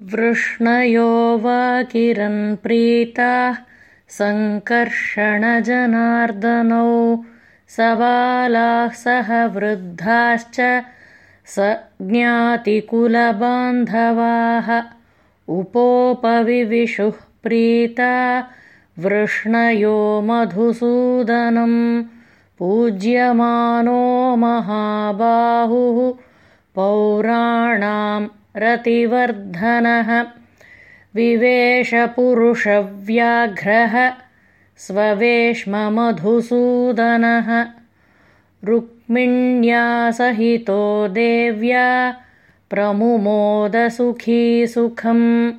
वृष्णयो वा किरन्प्रीताः सङ्कर्षणजनार्दनौ सबालाः सह वृद्धाश्च स ज्ञातिकुलबान्धवाः उपोपविविशुः प्रीता वृष्णयो मधुसूदनं पूज्यमानो महाबाहुः पौराणाम् रतिवर्धनः। विवेशपुरुषव्याघ्रः स्ववेश्ममधुसूदनः। रुक्मिण्या सहितो देव्या प्रमुमोदसुखी सुखम्।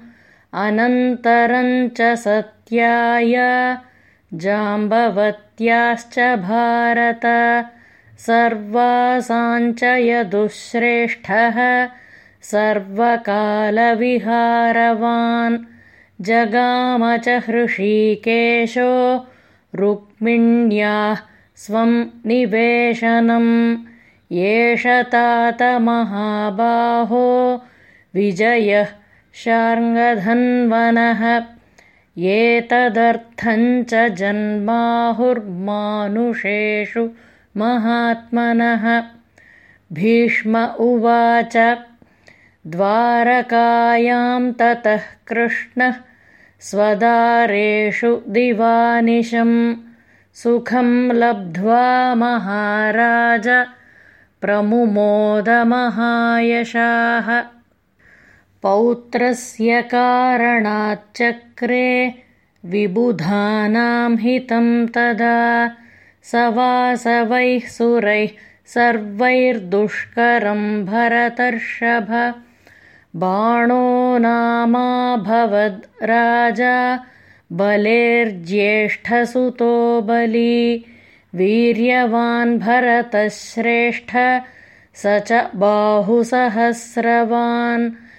अनन्तरञ्च सत्याय जाम्बवत्याश्च भारत। सर्वासाञ्च यदुश्रेष्ठः सर्वकालविहारवान् जगाम च हृषीकेशो रुक्मिण्याः स्वं निवेशनम् एष तातमहाबाहो विजयः शार्ङ्गधन्वनः। एतदर्थञ्च जन्माहुर्मानुषेषु महात्मनः। भीष्म उवाच द्वारकायां ततः कृष्णः स्वदारेषु दिवानिशं सुखं लब्ध्वा महाराज प्रमुमोदमहायशाः। पौत्रस्य कारणाच्चक्रे विबुधानां हितं तदा सवासवैः सुरैः सर्वैर्दुष्करं भरतर्षभ बाणो नामाभवद् राजा बलेर्ज्येष्ठसुतो बली। वीर्यवान् भरतश्रेष्ठ स च बाहुसहस्रवान्